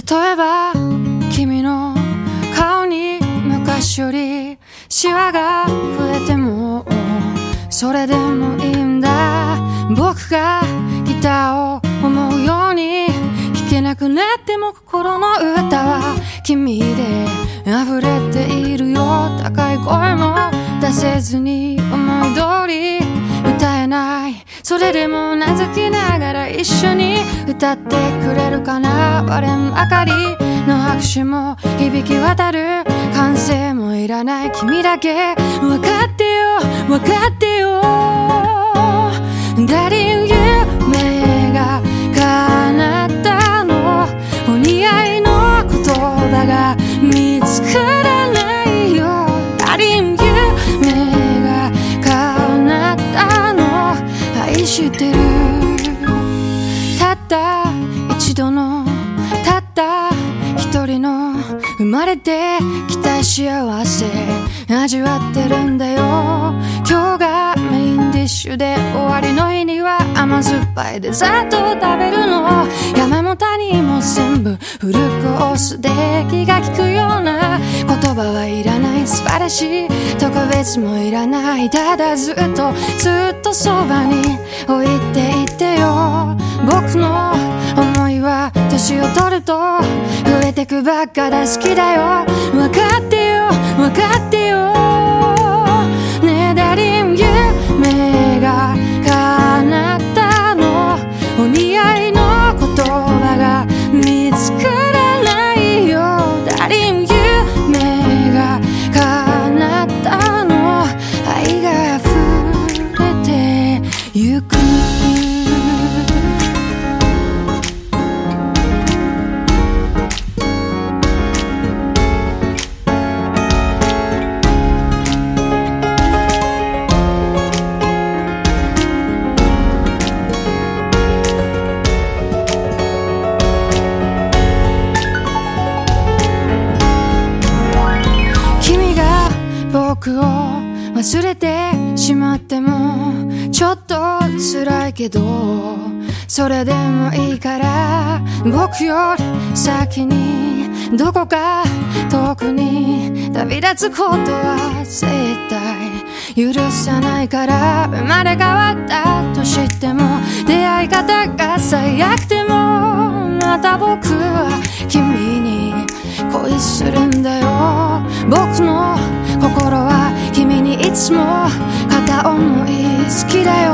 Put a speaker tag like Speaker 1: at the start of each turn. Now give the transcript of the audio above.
Speaker 1: 例えば君の顔に昔よりシワが増えてもそれでもいいんだ。僕がギターを思うように弾けなくなっても心の歌は君で溢れているよ。高い声も出せずにそれでもなずきながら一緒に歌ってくれるかな？我れんばかりの拍手も響き渡る。歓声もいらない。君だけ。分かってよ。分かってよ。誰った一度のたった一人の生まれてきた幸せ味わってるんだよ。今日がメインディッシュで終わりの日には甘酸っぱいデザートを食べるの。山も谷も全部フルコースで気が利くような言葉はいらない素晴らしい特別もいらないただずっとずっとそばに置いて取ると増えてくばっかだ好きだよ。分かってよ分かってよ。ねえダリン夢が叶ったの。お似合いの言葉が見つからないよ。ダリン夢が叶ったの。愛が溢れてゆく。僕を忘れてしまってもちょっと辛いけどそれでもいいから僕より先にどこか遠くに旅立つことは絶対許さないから生まれ変わったとしても出会い方が最悪でもまた僕は君に恋するんだよ。僕の心は君にいつも片思い好きだよ